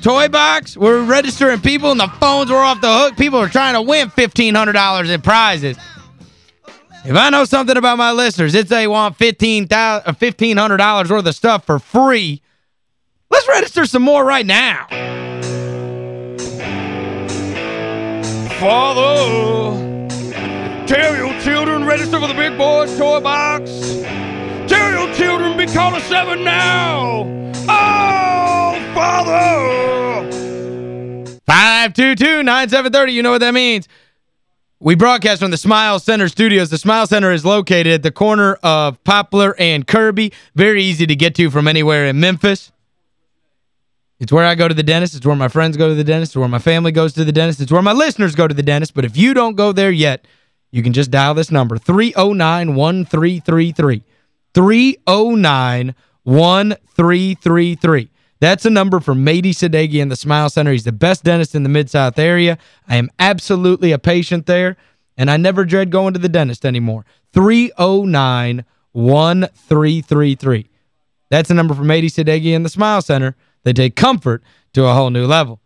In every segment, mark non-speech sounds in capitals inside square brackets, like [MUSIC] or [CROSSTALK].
toy box. We're registering people and the phones were off the hook. People are trying to win $1,500 in prizes. If I know something about my listeners, it's they want $1,500 uh, $1,500 worth of stuff for free. Let's register some more right now. Father, tell your children register for the big boys toy box. Tell your children be called a seven now. Father. 522-9730, you know what that means. We broadcast from the Smile Center studios. The Smile Center is located at the corner of Poplar and Kirby. Very easy to get to from anywhere in Memphis. It's where I go to the dentist. It's where my friends go to the dentist. It's where my family goes to the dentist. It's where my listeners go to the dentist. But if you don't go there yet, you can just dial this number, 309-1333. 309-1333. That's a number for Mady Sadeghi in the Smile Center. He's the best dentist in the Mid-South area. I am absolutely a patient there, and I never dread going to the dentist anymore. 309-1333. That's a number for Mady Sadeghi in the Smile Center. They take comfort to a whole new level.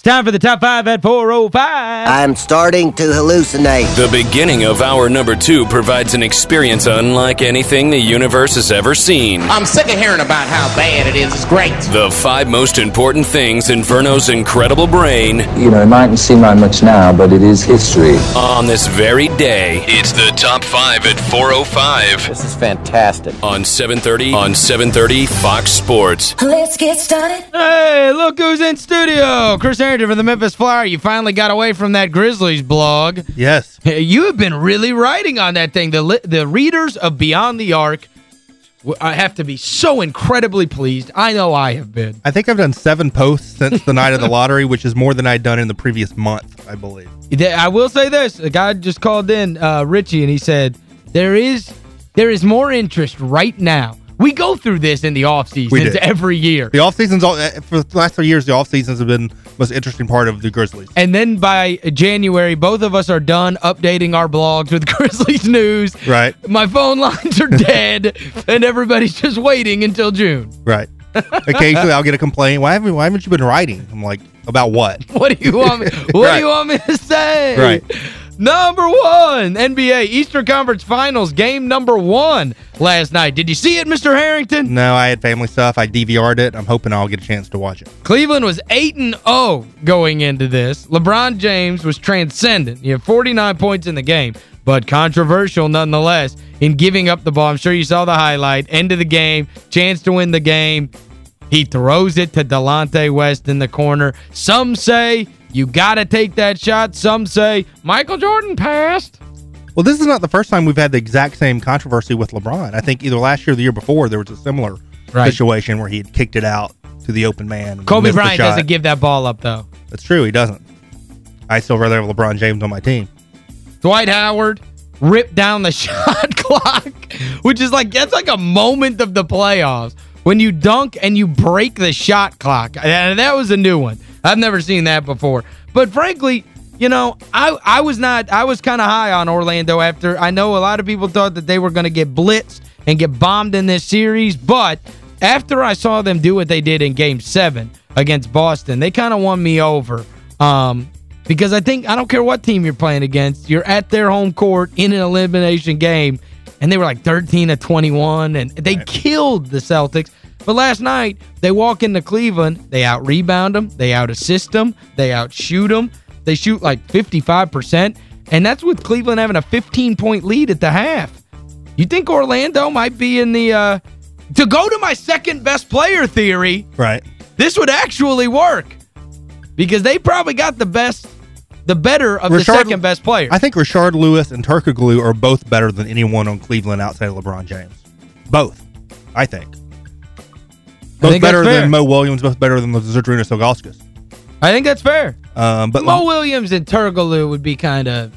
It's time for the top five at 405. I'm starting to hallucinate. The beginning of hour number two provides an experience unlike anything the universe has ever seen. I'm sick of hearing about how bad it is. It's great. The five most important things in Verno's incredible brain You know, it mightn't seem like much now, but it is history. on this very day. It's the top five at 405 This is fantastic. on 730 on 730 Fox Sports. Let's get started. Hey, look who's in studio. Chris From the Memphis Flyer. You finally got away from that Grizzlies blog. Yes. [LAUGHS] You have been really writing on that thing. The the readers of Beyond the Arc I have to be so incredibly pleased. I know I have been. I think I've done seven posts since the night of the lottery, which is more than I'd done in the previous month, I believe. I will say this. A guy just called in, uh, Richie, and he said, there is there is more interest right now. We go through this in the off We seasons every year. The off seasons, all eh, for the last three years, the off seasons have been most interesting part of the Grizzlies. And then by January, both of us are done updating our blogs with [LAUGHS] Grizzlies news. Right. My phone lines are dead, [LAUGHS] and everybody's just waiting until June. Right. Occasionally, I'll get a complaint. Why haven't Why haven't you been writing? I'm like, about what? [LAUGHS] What do you want me? What Right. do you want me to say? Right. Number one, NBA Eastern Conference Finals, game number one last night. Did you see it, Mr. Harrington? No, I had family stuff. I DVR'd it. I'm hoping I'll get a chance to watch it. Cleveland was 8 and 0 going into this. LeBron James was transcendent. He had 49 points in the game, but controversial nonetheless in giving up the ball. I'm sure you saw the highlight. End of the game, chance to win the game. He throws it to Delonte West in the corner. Some say you got to take that shot. Some say Michael Jordan passed. Well, this is not the first time we've had the exact same controversy with LeBron. I think either last year or the year before, there was a similar Right. situation where he had kicked it out to the open man. Kobe Bryant doesn't give that ball up, though. That's true. He doesn't. I still rather have LeBron James on my team. Dwight Howard ripped down the [LAUGHS] shot clock, which is like, that's like a moment of the playoffs. When you dunk and you break the shot clock. And that was a new one. I've never seen that before. But frankly, you know, I I was not, I was kind of high on Orlando after, I know a lot of people thought that they were going to get blitzed and get bombed in this series, but after I saw them do what they did in Game 7 against Boston, they kind of won me over. Um, because I think, I don't care what team you're playing against, you're at their home court in an elimination game, and they were like 13 to 21, and they killed the Celtics. But last night, they walk into Cleveland, they out-rebound them, they out-assist them, they out-shoot them, they shoot like 55%, and that's with Cleveland having a 15-point lead at the half. You think Orlando might be in the... Uh, to go to my second-best player theory, Right. this would actually work because they probably got the best the better of the second best player. I think Rashard Lewis and Turkoglu are both better than anyone on Cleveland outside of LeBron James. Both, I think. Both better than Mo Williams, both better than the Zydrunas Ilgauskas. I think that's fair. Um, but Mo Williams and Turkoglu would be kind of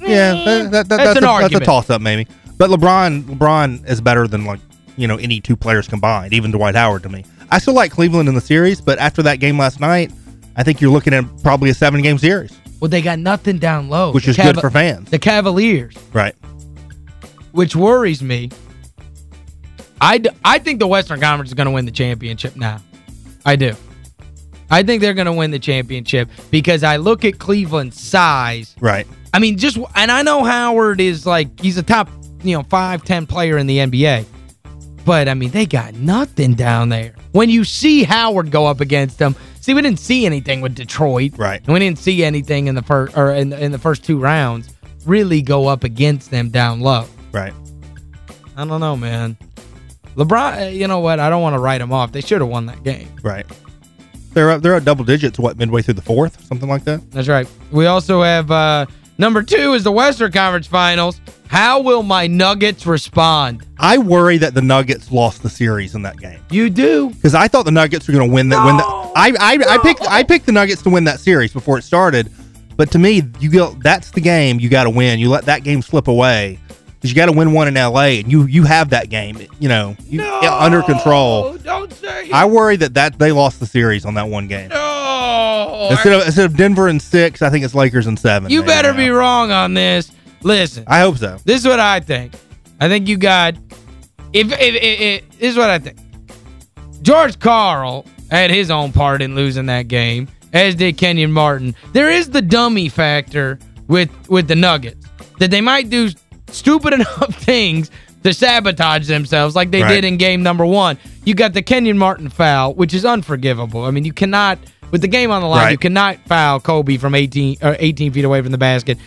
yeah, that, that, that- That's that's, an a, argument. that's a toss-up maybe. But LeBron LeBron is better than like you know, any two players combined, even Dwight Howard to me. I still like Cleveland in the series, but after that game last night, I think you're looking at probably a seven game series, Well, they got nothing down low. which The is good for fans. The Cavaliers, Right. which worries me. I, d- I think the Western Conference is going to win the championship now. I do. I think they're going to win the championship because I look at Cleveland's size. Right. I mean, just and I know Howard is like he's a top, you know, five, ten player in the NBA. But I mean, they got nothing down there. When you see Howard go up against them, see we didn't see anything with Detroit. Right. And we didn't see anything in the first or in, in the first two rounds really go up against them down low. Right. I don't know, man. LeBron, uh, you know what? I don't want to write them off. They should have won that game. Right. They're up, they're at double digits, what, midway through the fourth? Something like that? That's right. We also have uh, number two is the Western Conference Finals. How will my Nuggets respond? I worry that the Nuggets lost the series in that game. You do? Because I thought the Nuggets were going to win that. win that. I I, I picked I picked the Nuggets to win that series before it started. But to me, you go that's the game you got to win. You let that game slip away because you got to win one in L.A. and you you have that game. You know, you, under control. don't say I worry that that they lost the series on that one game. No. Instead of instead of Denver in six, I think it's Lakers in seven. You better now. be wrong on this. Listen, I hope so. this is what I think. I think you got if, if, if, if this is what I think. George Karl had his own part in losing that game, as did Kenyon Martin. There is the dummy factor with with the Nuggets that they might do stupid [LAUGHS] enough things to sabotage themselves like they Right. did in game number one. You got the Kenyon Martin foul, which is unforgivable. I mean, you cannot, with the game on the line, Right. you cannot foul Kobe from 18 or 18 feet away from the basket.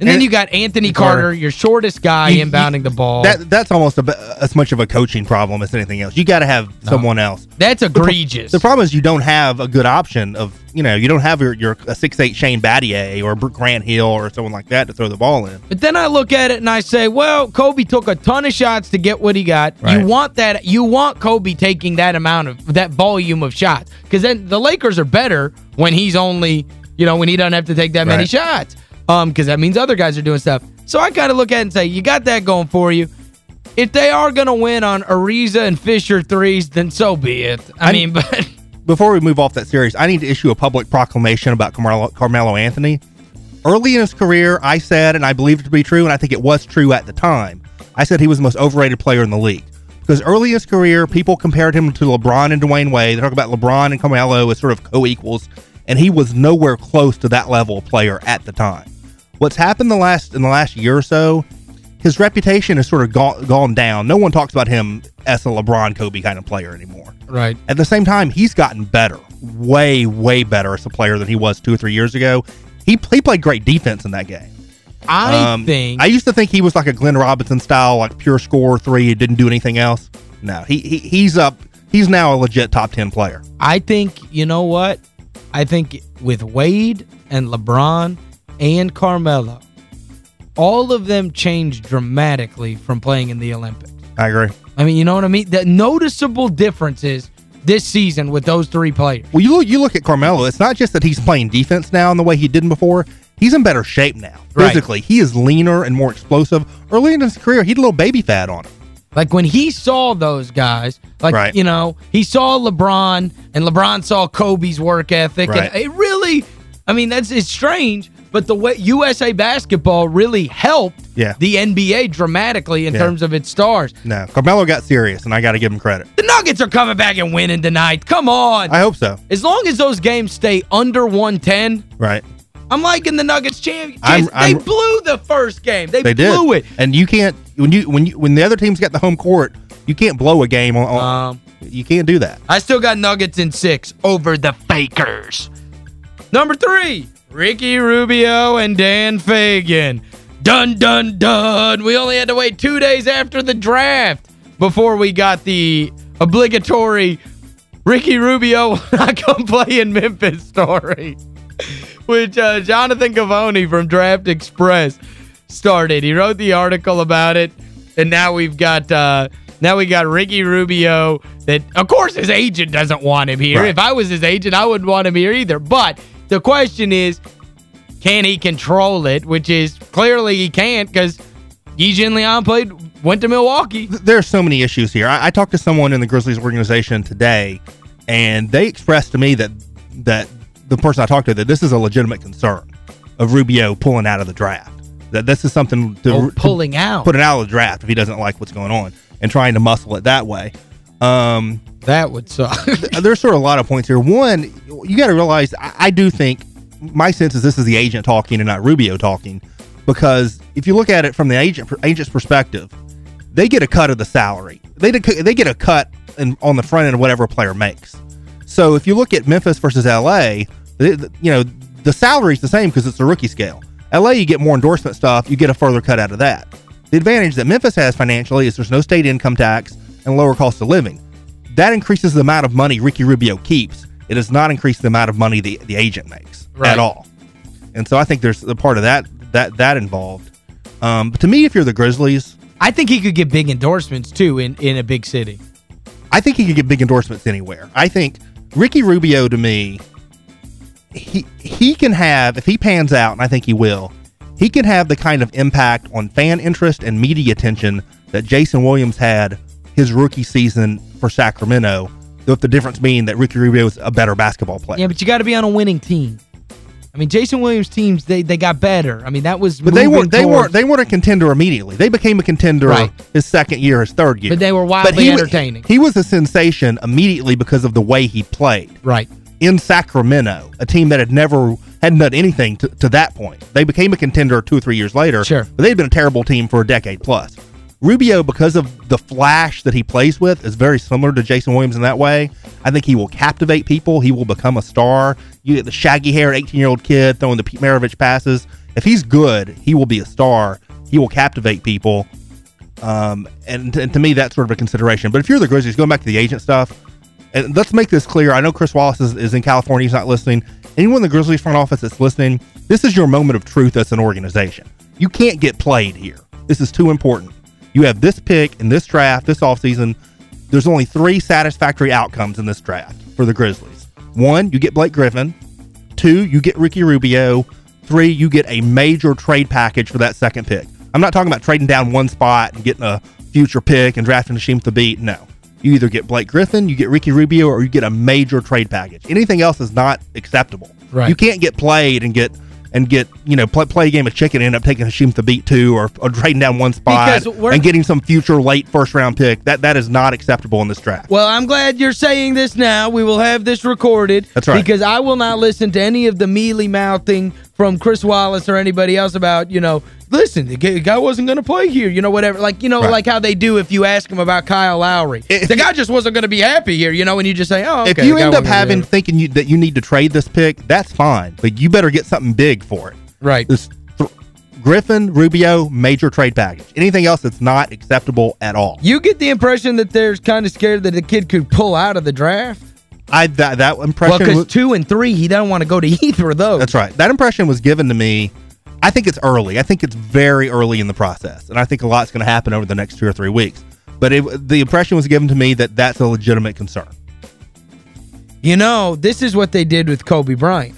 And, then you got Anthony Carter. Carter, your shortest guy, You- inbounding the ball. That that's almost a, as much of a coaching problem as anything else. You got to have someone else. That's egregious. The problem is you don't have a good option of, you know, you don't have your, your a six eight Shane Battier or Grant Hill or someone like that to throw the ball in. But then I look at it and I say, well, Kobe took a ton of shots to get what he got. Right. You want that you want Kobe taking that amount of that volume of shots cuz then the Lakers are better when he's only, you know, when he doesn't have to take that many shots. Um cuz that means other guys are doing stuff. So I kind of look at it and say, you got that going for you. If they are going to win on Ariza and Fisher threes, then so be it. I, I- mean, but [LAUGHS] Before we move off that series, I need to issue a public proclamation about Carmelo, Carmelo Anthony. Early in his career, I said, and I believed it to be true, and I think it was true at the time, I said he was the most overrated player in the league. Because early in his career, people compared him to LeBron and Dwyane Wade. They talk about LeBron and Carmelo as sort of co-equals, and he was nowhere close to that level of player at the time. What's happened the last in the last year or so, his reputation has sort of gone, gone down. No one talks about him as a LeBron Kobe kind of player anymore. right. At the same time, he's gotten better, way, way better as a player than he was two or three years ago. He, he played great defense in that game. I Um, think I used to think he was like a Glenn Robinson style, like pure score three. He didn't do anything else. No, he, he he's up. He's now a legit top ten player. I think, you know what? I think with Wade and LeBron and Carmelo, all of them changed dramatically from playing in the Olympics. I agree. I mean, you know what I mean? The noticeable differences this season with those three players. Well, you look, you look at Carmelo. It's not just that he's playing defense now in the way he didn't before. He's in better shape now. Right. Physically, he is leaner and more explosive. Early in his career, he had a little baby fat on him. Like when he saw those guys, like, Right. you know, he saw LeBron and LeBron saw Kobe's work ethic. Right. And it really, I mean, that's it's strange, but the way USA basketball really helped Yeah. the NBA dramatically in Yeah. terms of its stars. No, Carmelo got serious, and I got to give him credit. The Nuggets are coming back and winning tonight. Come on. I hope so. as long as those games stay under 110, Right. I'm liking the Nuggets champion. I'm- they blew the first game. They, They did. blew it. And you can't when you when you when the other team's got the home court, you can't blow a game on, on Um, you can't do that. I still got Nuggets in six over the Fakers. Number three, Ricky Rubio and Dan Fegan. Dun, dun, dun. We only had to wait two days after the draft before we got the obligatory Ricky Rubio will [LAUGHS] not come play in Memphis story, [LAUGHS] which uh, Jonathan Givony from Draft Express started. He wrote the article about it, and now we've got uh, now we got Ricky Rubio that, of course, his agent doesn't want him here. Right. If I was his agent, I wouldn't want him here either. But the question is, can he control it? Which is clearly he can't because Yi Jianlian played went to Milwaukee. There are so many issues here. I, I talked to someone in the Grizzlies organization today, and they expressed to me that that the person I talked to that this is a legitimate concern of Rubio pulling out of the draft. That this is something to Oh, to pulling out. put it out of the draft if he doesn't like what's going on and trying to muscle it that way. Um, That would suck. [LAUGHS] Uh, there's sort of a lot of points here. One, you got to realize, I, I do think my sense is this is the agent talking and not Rubio talking, because if you look at it from the agent agent's perspective, they get a cut of the salary. They they get a cut in, on the front end of whatever player makes. So if you look at Memphis versus LA, you know the salary's the same because it's a rookie scale. LA, you get more endorsement stuff, you get a further cut out of that. The advantage that Memphis has financially is there's no state income tax and lower cost of living. That increases the amount of money Ricky Rubio keeps. It does not increase the amount of money the, the agent makes Right. at all. And so I think there's a part of that that that involved. Um, but to me, if you're the Grizzlies, I think he could get big endorsements, too, in, in a big city. I think he could get big endorsements anywhere. I think Ricky Rubio to me, he he can have if he pans out, and I think he will. He can have the kind of impact on fan interest and media attention that Jason Williams had his rookie season for Sacramento. With the difference being that Ricky Rubio is a better basketball player. Yeah, but you got to be on a winning team. I mean, Jason Williams' teams, they they got better. I mean, that was But they weren't they weren't they weren't a contender immediately. They became a contender Right. his second year, his third year. But they were wildly he entertaining. He was a sensation immediately because of the way he played. Right. in Sacramento, a team that had never hadn't done anything to, to that point. They became a contender two or three years later. Sure. But they'd been a terrible team for a decade plus. Rubio, because of the flash that he plays with, is very similar to Jason Williams in that way. I think he will captivate people. He will become a star. You get the shaggy haired 18 year old kid throwing the Pete Maravich passes. If he's good, he will be a star. He will captivate people. Um, and, and to me, that's sort of a consideration. But if you're the Grizzlies, going back to the agent stuff, and let's make this clear. I know Chris Wallace is, is in California. He's not listening. Anyone in the Grizzlies front office that's listening, this is your moment of truth as an organization. You can't get played here. This is too important. You have this pick in this draft, this offseason. There's only three satisfactory outcomes in this draft for the Grizzlies. One, you get Blake Griffin. Two, you get Ricky Rubio. Three, you get a major trade package for that second pick. I'm not talking about trading down one spot and getting a future pick and drafting Hasheem Thabeet. No. You either get Blake Griffin, you get Ricky Rubio, or you get a major trade package. Anything else is not acceptable. Right. You can't get played and get and get you know play, play a game of chicken and end up taking Hasheem Thabeet two or, or trading down one spot and getting some future late first round pick. That that is not acceptable in this draft. Well, I'm glad you're saying this now. We will have this recorded. That's right. Because I will not listen to any of the mealy mouthing from Chris Wallace or anybody else about, you know, listen, the guy- guy wasn't going to play here, you know, whatever. Like, you know, Right. like how they do if you ask him about Kyle Lowry. If the guy just wasn't going to be happy here, you know, and you just say, oh, okay. if you end up wasn't gonna be having thinking you, that you need to trade this pick, that's fine, but you better get something big for it. Right. This Griffin, Rubio, major trade package. Anything else that's not acceptable at all. You get the impression that they're kind of scared that the kid could pull out of the draft? I that that Well, impression. because two and three, he doesn't want to go to [LAUGHS] either of those. that's right. That impression was given to me. I think it's early. I think it's very early in the process, and I think a lot's going to happen over the next two or three weeks. But it, the impression was given to me that that's a legitimate concern. You know, this is what they did with Kobe Bryant.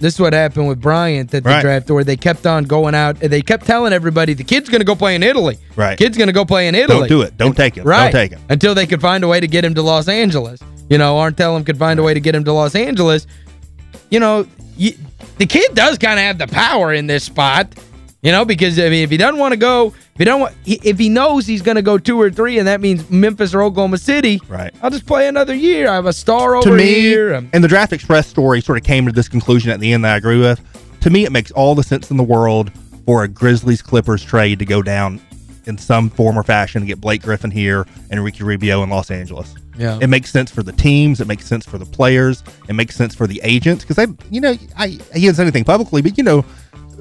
This is what happened with Bryant at the Right. draft where they kept on going out. And they kept telling everybody, the kid's going to go play in Italy. Right. Kid's going to go play in Italy. Don't do it. Don't take him. Right. Don't take him. Until they could find a way to get him to Los Angeles. You know, Arn Tellem could find a way to get him to Los Angeles. You know, you, the kid does kind of have the power in this spot. You know, because I mean, if he doesn't want to go, if he don't want, if he knows he's going to go two or three, and that means Memphis or Oklahoma City, Right. I'll just play another year. I have a star over to me, here. Um, and the Draft Express story sort of came to this conclusion at the end that I agree with. To me, it makes all the sense in the world for a Grizzlies Clippers trade to go down in some form or fashion to get Blake Griffin here and Ricky Rubio in Los Angeles. Yeah. It makes sense for the teams. It makes sense for the players. It makes sense for the agents because I, you know, I he hasn't said anything publicly, but you know,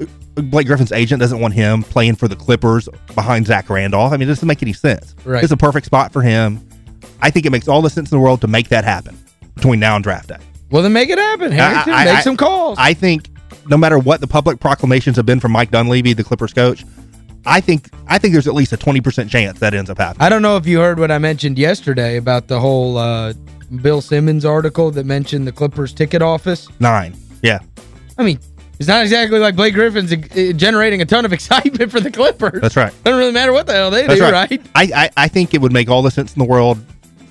uh, Blake Griffin's agent doesn't want him playing for the Clippers behind Zach Randolph. I mean, it doesn't make any sense. Right. It's a perfect spot for him. I think it makes all the sense in the world to make that happen between now and draft day. Well, then make it happen, Harrington. I- I- make I- some calls. I think no matter what the public proclamations have been from Mike Dunleavy, the Clippers coach, I think I think there's at least a 20% chance that ends up happening. I don't know if you heard what I mentioned yesterday about the whole uh, Bill Simmons article that mentioned the Clippers ticket office. Nine. Yeah. I mean, It's not exactly like Blake Griffin's uh, generating a ton of [LAUGHS] excitement for the Clippers. That's right. It Doesn't really matter what the hell they That's do, right. right? I, I, I think it would make all the sense in the world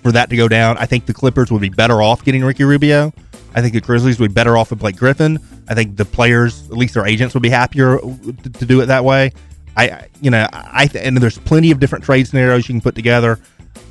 for that to go down. I think the Clippers would be better off getting Ricky Rubio. I think the Grizzlies would be better off with Blake Griffin. I think the players, at least their agents, would be happier to, to do it that way. I, you know, I and there's plenty of different trade scenarios you can put together.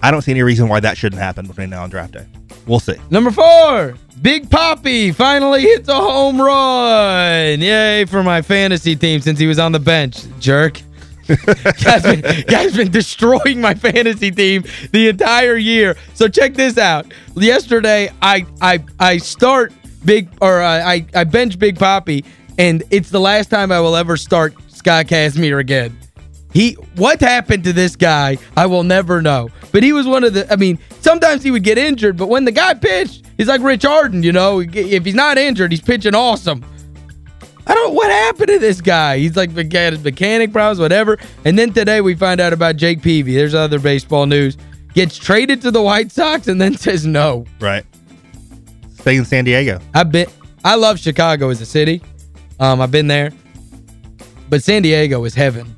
I don't see any reason why that shouldn't happen between now and draft day. We'll see. Number four, Big Poppy finally hits a home run. Yay for my fantasy team since he was on the bench, jerk. [LAUGHS] guy's, been, guy's been destroying my fantasy team the entire year. So check this out. Yesterday, I I I start Big, or uh, I, I bench Big Poppy, and it's the last time I will ever start Scott Kazmir again. He what happened to this guy, I will never know. But he was one of the I mean, sometimes he would get injured, but when the guy pitched, he's like Rich Harden, you know, if he's not injured, he's pitching awesome. I don't what happened to this guy. He's like mechanic problems, whatever. And then today we find out about Jake Peavy. There's other baseball news. Gets traded to the White Sox and then [LAUGHS] says no. Right. Stay in San Diego. I've been I love Chicago as a city. Um, I've been there. But San Diego is heaven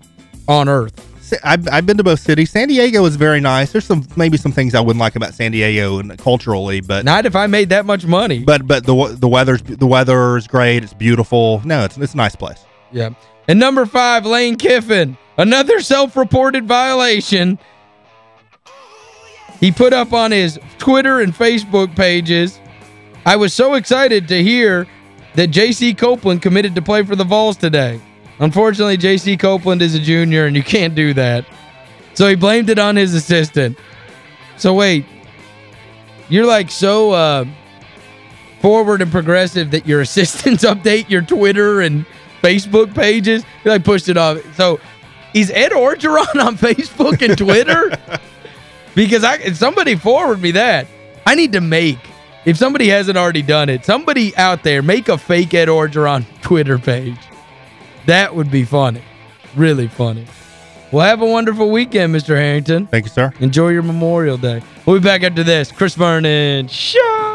on earth. I've, I've been to both cities. San Diego is very nice. There's some maybe some things I wouldn't like about San Diego and culturally, but Not if I made that much money. but but the the weather's the weather is great. It's beautiful. No, it's it's a nice place. Yeah. And number five, Lane Kiffin. Another self-reported violation. He put up on his Twitter and Facebook pages, I was so excited to hear that J.C. Copeland committed to play for the Vols today. Unfortunately, J.C. Copeland is a junior and you can't do that. So he blamed it on his assistant. So wait, you're like so uh, forward and progressive that your [LAUGHS] assistants update your Twitter and Facebook pages? You like pushed it off. So is Ed Orgeron [LAUGHS] on Facebook and Twitter? [LAUGHS] because I somebody forward me that. I need to make, if somebody hasn't already done it, somebody out there make a fake Ed Orgeron Twitter page. That would be funny. Really funny. Well, have a wonderful weekend, Mr. Harrington. Thank you, sir. Enjoy your Memorial Day. We'll be back after this. Chris Vernon. Show!